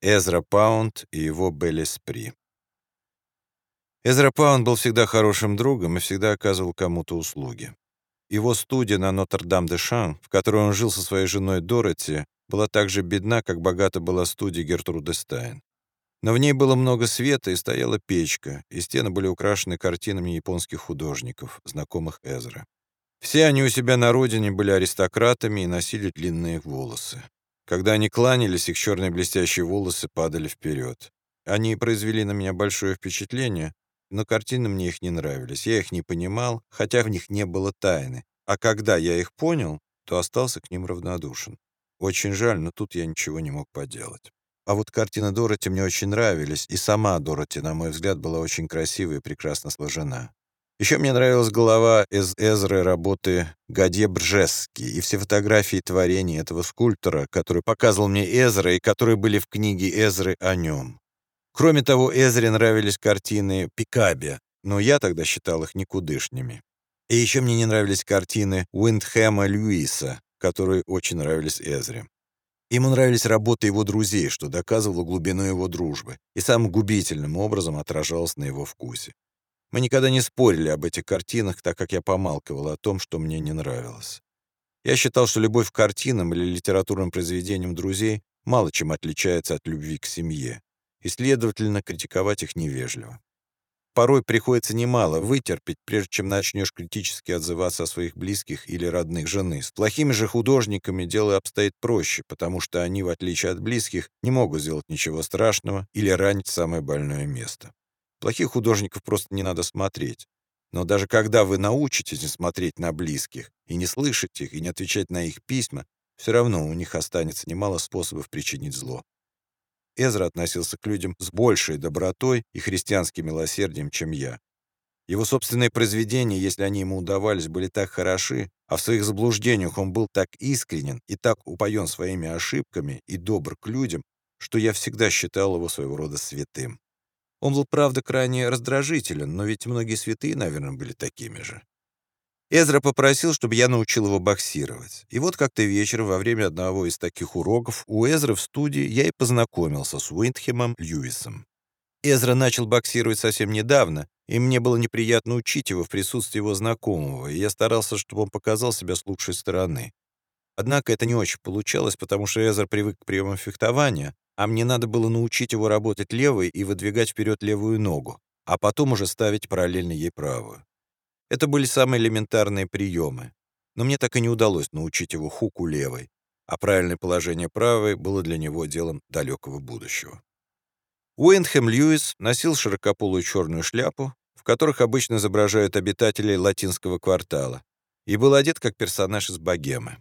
Эзра Паунд и его Белеспри. Эзра Паунд был всегда хорошим другом и всегда оказывал кому-то услуги. Его студия на Нотр-Дам-де-Шан, в которой он жил со своей женой Дороти, была так же бедна, как богата была студия Гертруды Стайн. Но в ней было много света и стояла печка, и стены были украшены картинами японских художников, знакомых Эзра. Все они у себя на родине были аристократами и носили длинные волосы. Когда они кланялись, их черные блестящие волосы падали вперед. Они произвели на меня большое впечатление, но картины мне их не нравились. Я их не понимал, хотя в них не было тайны. А когда я их понял, то остался к ним равнодушен. Очень жаль, но тут я ничего не мог поделать. А вот картины Дороти мне очень нравились, и сама Дороти, на мой взгляд, была очень красивая и прекрасно сложена. Еще мне нравилась голова из Эзры работы Гадье Бржески и все фотографии творений этого скульптора, который показывал мне Эзра и которые были в книге Эзры о нем. Кроме того, Эзре нравились картины Пикаби, но я тогда считал их никудышными. И еще мне не нравились картины Уиндхэма Льюиса, которые очень нравились Эзре. Ему нравились работы его друзей, что доказывало глубину его дружбы и самым губительным образом отражалось на его вкусе. Мы никогда не спорили об этих картинах, так как я помалкивал о том, что мне не нравилось. Я считал, что любовь к картинам или литературным произведениям друзей мало чем отличается от любви к семье, и, следовательно, критиковать их невежливо. Порой приходится немало вытерпеть, прежде чем начнешь критически отзываться о своих близких или родных жены. С плохими же художниками дело обстоит проще, потому что они, в отличие от близких, не могут сделать ничего страшного или ранить самое больное место. Плохих художников просто не надо смотреть. Но даже когда вы научитесь не смотреть на близких, и не слышать их, и не отвечать на их письма, все равно у них останется немало способов причинить зло. Эзра относился к людям с большей добротой и христианским милосердием, чем я. Его собственные произведения, если они ему удавались, были так хороши, а в своих заблуждениях он был так искренен и так упоен своими ошибками и добр к людям, что я всегда считал его своего рода святым. Он был, правда, крайне раздражителен, но ведь многие святые, наверное, были такими же. Эзра попросил, чтобы я научил его боксировать. И вот как-то вечером, во время одного из таких уроков, у Эзры в студии я и познакомился с Уиндхемом Льюисом. Эзра начал боксировать совсем недавно, и мне было неприятно учить его в присутствии его знакомого, и я старался, чтобы он показал себя с лучшей стороны. Однако это не очень получалось, потому что Эзра привык к приемам фехтования, а мне надо было научить его работать левой и выдвигать вперед левую ногу, а потом уже ставить параллельно ей правую. Это были самые элементарные приемы, но мне так и не удалось научить его хуку левой, а правильное положение правой было для него делом далекого будущего. Уэйнхэм Льюис носил широкополую черную шляпу, в которых обычно изображают обитателей латинского квартала, и был одет как персонаж из богемы.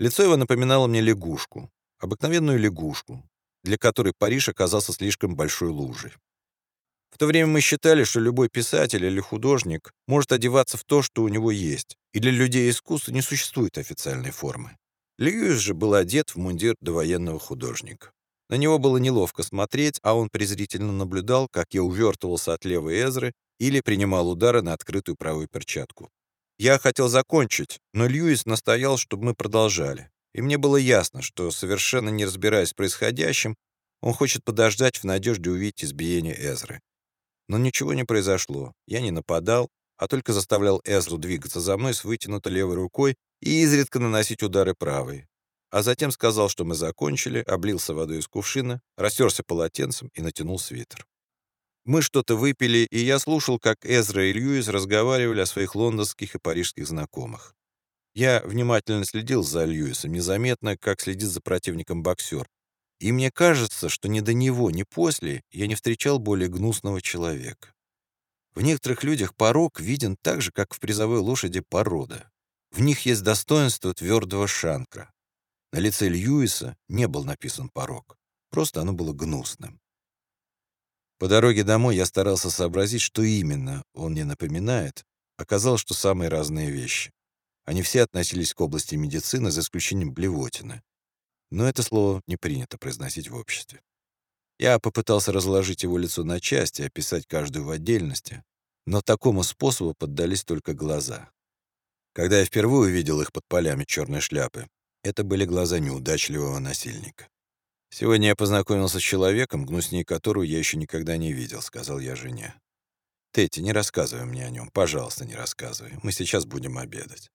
Лицо его напоминало мне лягушку, обыкновенную лягушку, для которой Париж оказался слишком большой лужей. В то время мы считали, что любой писатель или художник может одеваться в то, что у него есть, и для людей искусства не существует официальной формы. Льюис же был одет в мундир довоенного художника. На него было неловко смотреть, а он презрительно наблюдал, как я увертывался от левой Эзры или принимал удары на открытую правую перчатку. Я хотел закончить, но Льюис настоял, чтобы мы продолжали. И мне было ясно, что, совершенно не разбираясь в происходящем, он хочет подождать в надежде увидеть избиение Эзры. Но ничего не произошло. Я не нападал, а только заставлял Эзру двигаться за мной с вытянутой левой рукой и изредка наносить удары правой. А затем сказал, что мы закончили, облился водой из кувшина, растерся полотенцем и натянул свитер. Мы что-то выпили, и я слушал, как Эзра и Льюис разговаривали о своих лондонских и парижских знакомых. Я внимательно следил за Льюисом, незаметно, как следит за противником боксер. И мне кажется, что ни до него, ни после я не встречал более гнусного человека. В некоторых людях порог виден так же, как в призовой лошади порода. В них есть достоинство твердого шанкра. На лице Льюиса не был написан порог. Просто оно было гнусным. По дороге домой я старался сообразить, что именно он мне напоминает. Оказалось, что самые разные вещи. Они все относились к области медицины, за исключением блевотины. Но это слово не принято произносить в обществе. Я попытался разложить его лицо на части, описать каждую в отдельности, но такому способу поддались только глаза. Когда я впервые увидел их под полями черной шляпы, это были глаза неудачливого насильника. «Сегодня я познакомился с человеком, гнуснее которого я еще никогда не видел», — сказал я жене. «Тетти, не рассказывай мне о нем. Пожалуйста, не рассказывай. Мы сейчас будем обедать».